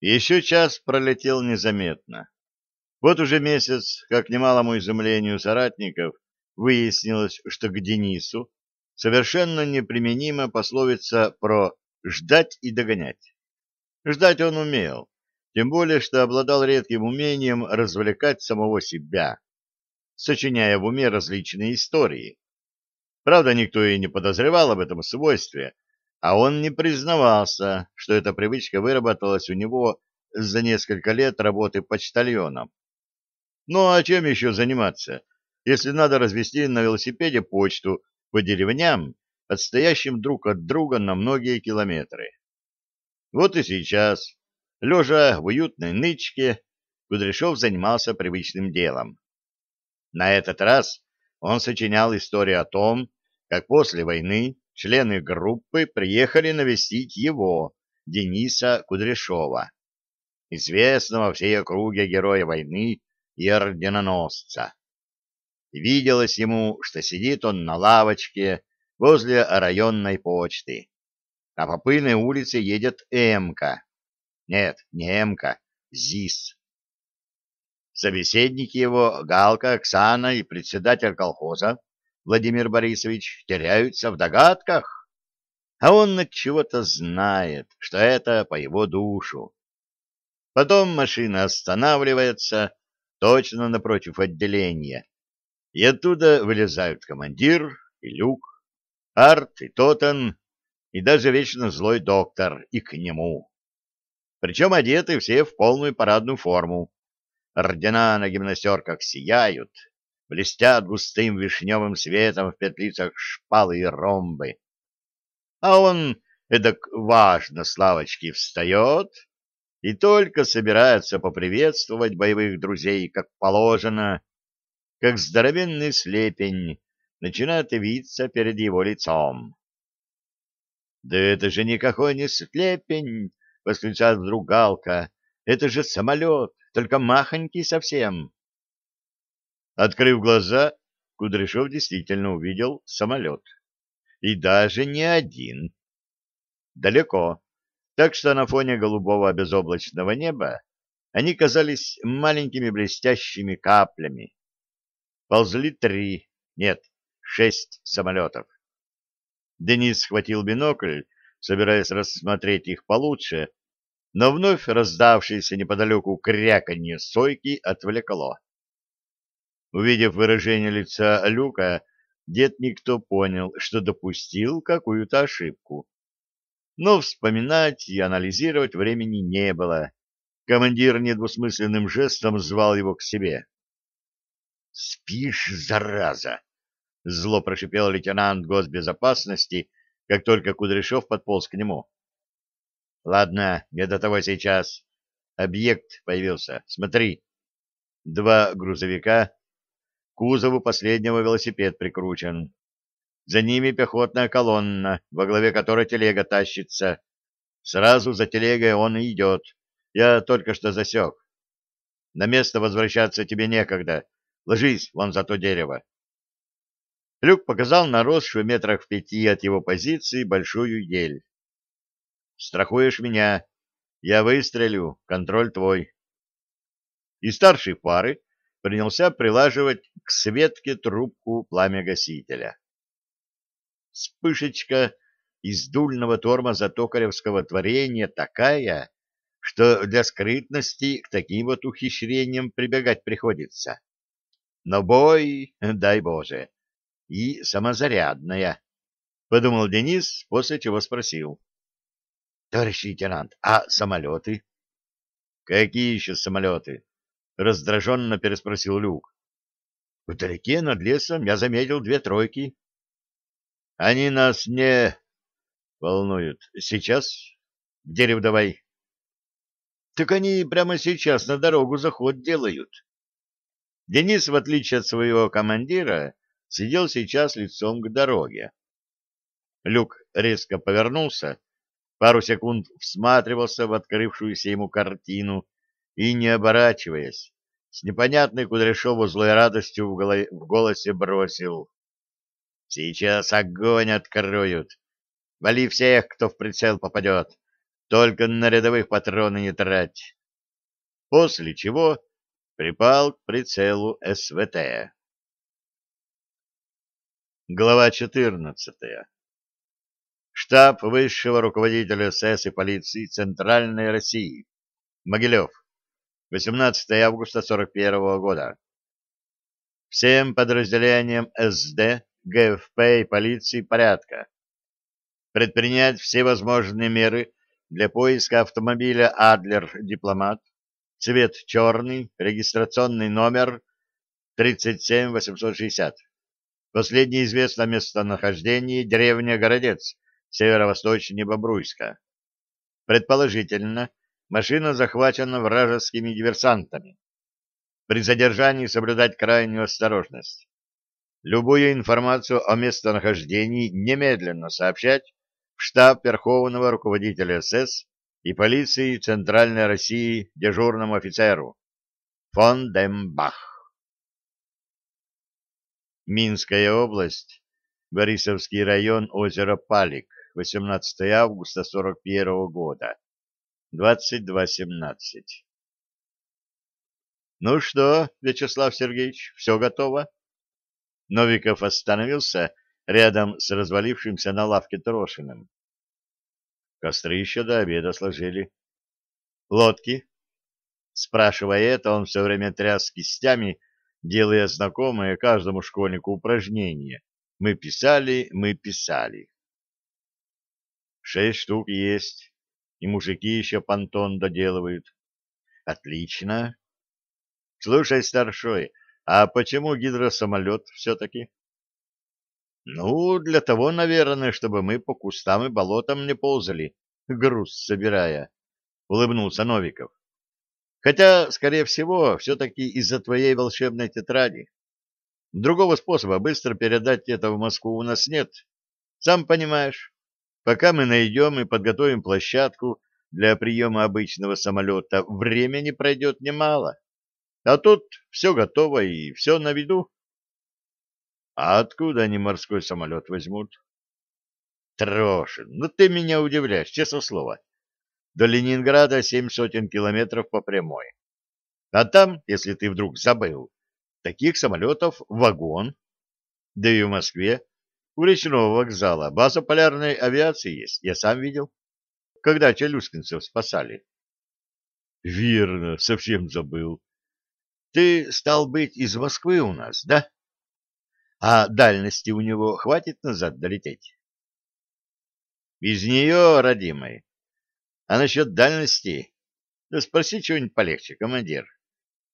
Еще час пролетел незаметно. Вот уже месяц, как немалому изумлению соратников, выяснилось, что к Денису совершенно неприменима пословица про «ждать и догонять». Ждать он умел, тем более, что обладал редким умением развлекать самого себя, сочиняя в уме различные истории. Правда, никто и не подозревал об этом свойстве, а он не признавался, что эта привычка выработалась у него за несколько лет работы почтальоном. Ну а чем еще заниматься, если надо развести на велосипеде почту по деревням, отстоящим друг от друга на многие километры? Вот и сейчас, лежа в уютной нычке, Кудряшов занимался привычным делом. На этот раз он сочинял историю о том, как после войны члены группы приехали навестить его, Дениса Кудряшова, известного всей округе героя войны и орденоносца. Виделось ему, что сидит он на лавочке возле районной почты, а по пыльной улице едет Эмка. Нет, не Эмка, ЗИС. Собеседники его, Галка, Оксана и председатель колхоза, Владимир Борисович, теряются в догадках, а он от чего-то знает, что это по его душу. Потом машина останавливается точно напротив отделения, и оттуда вылезают командир и Люк, Арт и Тотен, и даже вечно злой доктор, и к нему. Причем одеты все в полную парадную форму. Ордена на гимнастерках сияют, блестят густым вишневым светом в петлицах шпалы и ромбы. А он эдак важно с лавочки встает и только собирается поприветствовать боевых друзей, как положено, как здоровенный слепень начинает явиться перед его лицом. — Да это же никакой не слепень! — восклицает вдруг Галка. — Это же самолет, только махонький совсем. Открыв глаза, Кудряшов действительно увидел самолет. И даже не один. Далеко, так что на фоне голубого безоблачного неба они казались маленькими блестящими каплями. Ползли три, нет, шесть самолетов. Денис схватил бинокль, собираясь рассмотреть их получше, но вновь раздавшееся неподалеку кряканье сойки отвлекло. Увидев выражение лица Люка, дед никто понял, что допустил какую-то ошибку. Но вспоминать и анализировать времени не было. Командир недвусмысленным жестом звал его к себе. — Спишь, зараза! — зло прошипел лейтенант госбезопасности, как только Кудряшов подполз к нему. — Ладно, не до того сейчас. Объект появился. Смотри. Два грузовика кузову последнего велосипед прикручен. За ними пехотная колонна, во главе которой телега тащится. Сразу за телегой он и идет. Я только что засек. На место возвращаться тебе некогда. Ложись вон за то дерево. Люк показал на росшую метрах в пяти от его позиции большую ель. «Страхуешь меня. Я выстрелю. Контроль твой». И старший пары принялся прилаживать к светке трубку пламя-гасителя. Вспышечка из дульного тормоза токаревского творения такая, что для скрытности к таким вот ухищрениям прибегать приходится. Но бой, дай Боже, и самозарядная, — подумал Денис, после чего спросил. — Товарищ лейтенант, а самолеты? — Какие еще самолеты? раздраженно переспросил Люк. Вдалеке над лесом я заметил две тройки. Они нас не волнуют. Сейчас? К дереву давай. Так они прямо сейчас на дорогу заход делают. Денис, в отличие от своего командира, сидел сейчас лицом к дороге. Люк резко повернулся, пару секунд всматривался в открывшуюся ему картину и, не оборачиваясь, с непонятной Кудряшову злой радостью в, голове, в голосе бросил. «Сейчас огонь откроют. Вали всех, кто в прицел попадет. только на рядовых патроны не трать. После чего припал к прицелу СВТ. Глава 14. Штаб высшего руководителя СС и полиции Центральной России. Могилев. 18 августа 41 года. Всем подразделениям СД, ГФП и полиции порядка. Предпринять все возможные меры для поиска автомобиля «Адлер Дипломат», цвет черный, регистрационный номер 37860. Последнее известно местонахождение деревня Городец, северо-восточнее Бобруйска. Предположительно, машина захвачена вражескими диверсантами. При задержании соблюдать крайнюю осторожность. Любую информацию о местонахождении немедленно сообщать в штаб Верховного руководителя СС и полиции Центральной России дежурному офицеру фон Дембах. Минская область, Борисовский район, озеро Палик, 18 августа 41 года, 22.17. Ну что, Вячеслав Сергеевич, все готово? Новиков остановился рядом с развалившимся на лавке Трошиным. Костры еще до обеда сложили. Лодки? Спрашивая это, он все время тряс кистями, делая знакомое каждому школьнику упражнение. Мы писали, мы писали. Шесть штук есть, и мужики еще понтон доделывают. Отлично. Слушай, старшой, а почему гидросамолет все-таки? Ну, для того, наверное, чтобы мы по кустам и болотам не ползали, груз собирая, — улыбнулся Новиков. Хотя, скорее всего, все-таки из-за твоей волшебной тетради. Другого способа быстро передать это в Москву у нас нет. Сам понимаешь, пока мы найдем и подготовим площадку для приема обычного самолета, времени пройдет немало. А тут все готово и все на виду. А откуда они морской самолет возьмут? Трошин, ну ты меня удивляешь, честное слово. До Ленинграда семь сотен километров по прямой. А там, если ты вдруг забыл, таких самолетов вагон. Да и в Москве у речного вокзала база полярной авиации есть, я сам видел, когда челюскинцев спасали. Верно, совсем забыл. Ты стал быть из Москвы у нас, да? А дальности у него хватит назад долететь? Из нее, родимой, а насчет дальности? Да спроси чего-нибудь полегче, командир.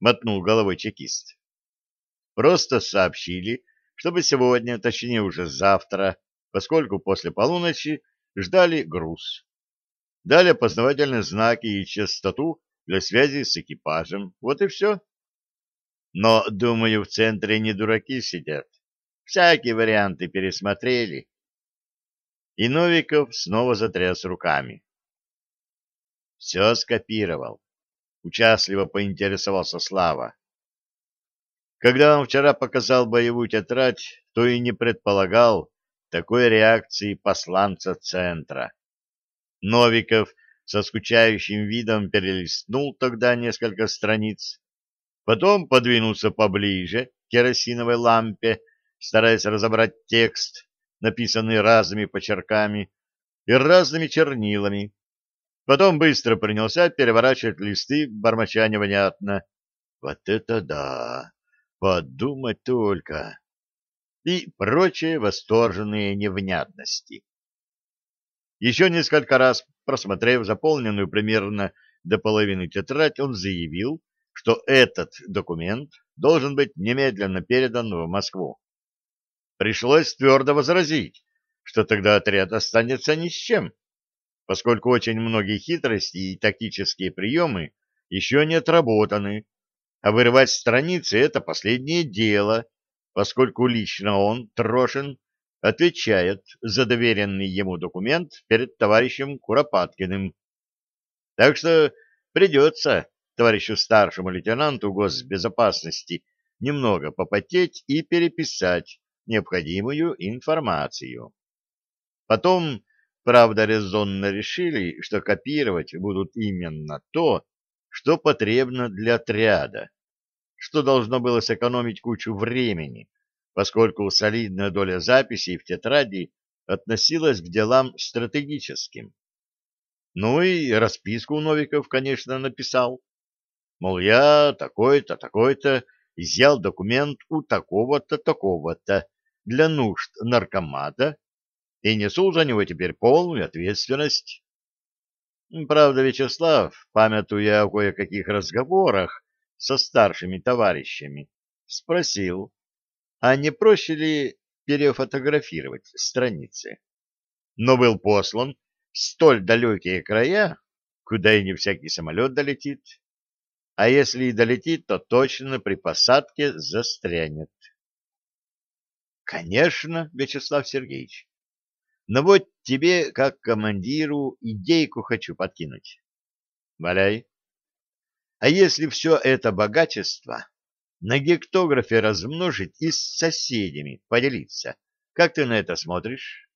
Мотнул головой чекист. Просто сообщили, чтобы сегодня, точнее уже завтра, поскольку после полуночи ждали груз. Дали опознавательные знаки и частоту для связи с экипажем. Вот и все. Но, думаю, в центре не дураки сидят. Всякие варианты пересмотрели. И Новиков снова затряс руками. Все скопировал. Участливо поинтересовался Слава. Когда он вчера показал боевую тетрадь, то и не предполагал такой реакции посланца центра. Новиков со скучающим видом перелистнул тогда несколько страниц, потом подвинулся поближе к керосиновой лампе, стараясь разобрать текст, написанный разными почерками и разными чернилами, Потом быстро принялся переворачивать листы, бормоча невнятно. Вот это да! Подумать только! И прочие восторженные невнятности. Еще несколько раз, просмотрев заполненную примерно до половины тетрадь, он заявил, что этот документ должен быть немедленно передан в Москву. Пришлось твердо возразить, что тогда отряд останется ни с чем поскольку очень многие хитрости и тактические приемы еще не отработаны, а вырывать страницы — это последнее дело, поскольку лично он, Трошин, отвечает за доверенный ему документ перед товарищем Куропаткиным. Так что придется товарищу старшему лейтенанту госбезопасности немного попотеть и переписать необходимую информацию. Потом Правда, резонно решили, что копировать будут именно то, что потребно для отряда, что должно было сэкономить кучу времени, поскольку солидная доля записей в тетради относилась к делам стратегическим. Ну и расписку Новиков, конечно, написал. Мол, я такой-то, такой-то изъял документ у такого-то, такого-то для нужд наркомата и несу за него теперь полную ответственность. Правда, Вячеслав, памятуя о кое-каких разговорах со старшими товарищами, спросил, а не проще ли перефотографировать страницы? Но был послан в столь далекие края, куда и не всякий самолет долетит, а если и долетит, то точно при посадке застрянет. Конечно, Вячеслав Сергеевич. Но вот тебе, как командиру, идейку хочу подкинуть. Валяй. А если все это богачество на гектографе размножить и с соседями поделиться, как ты на это смотришь?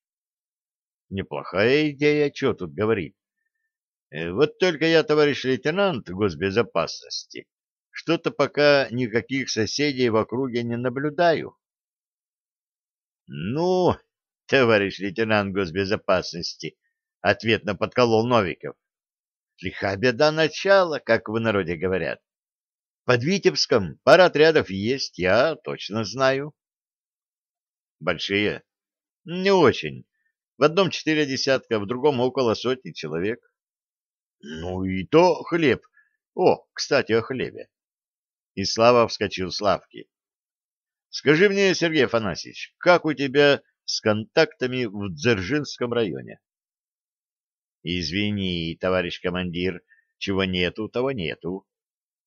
Неплохая идея, что тут говорить. Э, вот только я, товарищ лейтенант госбезопасности, что-то пока никаких соседей в округе не наблюдаю. Ну, товарищ лейтенант госбезопасности, ответно подколол Новиков. Лиха беда начала, как в народе говорят. Под Витебском пара отрядов есть, я точно знаю. Большие? Не очень. В одном четыре десятка, в другом около сотни человек. Ну и то хлеб. О, кстати, о хлебе. И Слава вскочил с лавки. Скажи мне, Сергей Афанасьевич, как у тебя с контактами в Дзержинском районе. — Извини, товарищ командир, чего нету, того нету.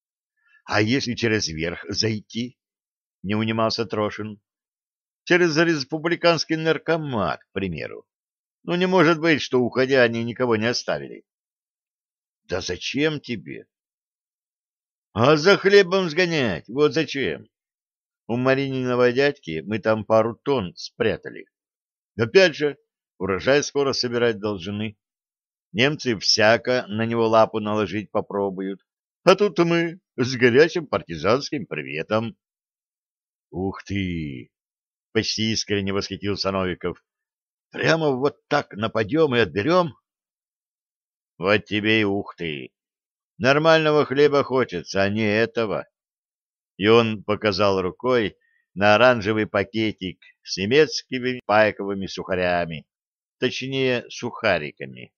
— А если через верх зайти? — не унимался Трошин. — Через республиканский наркомат, к примеру. Ну, не может быть, что, уходя, они никого не оставили. — Да зачем тебе? — А за хлебом сгонять, вот зачем. У Марининого дядьки мы там пару тонн спрятали. Опять же, урожай скоро собирать должны. Немцы всяко на него лапу наложить попробуют. А тут мы с горячим партизанским приветом. Ух ты! Почти искренне восхитился Новиков. Прямо вот так нападем и отберем? Вот тебе и ух ты! Нормального хлеба хочется, а не этого. И он показал рукой на оранжевый пакетик с немецкими пайковыми сухарями, точнее, сухариками.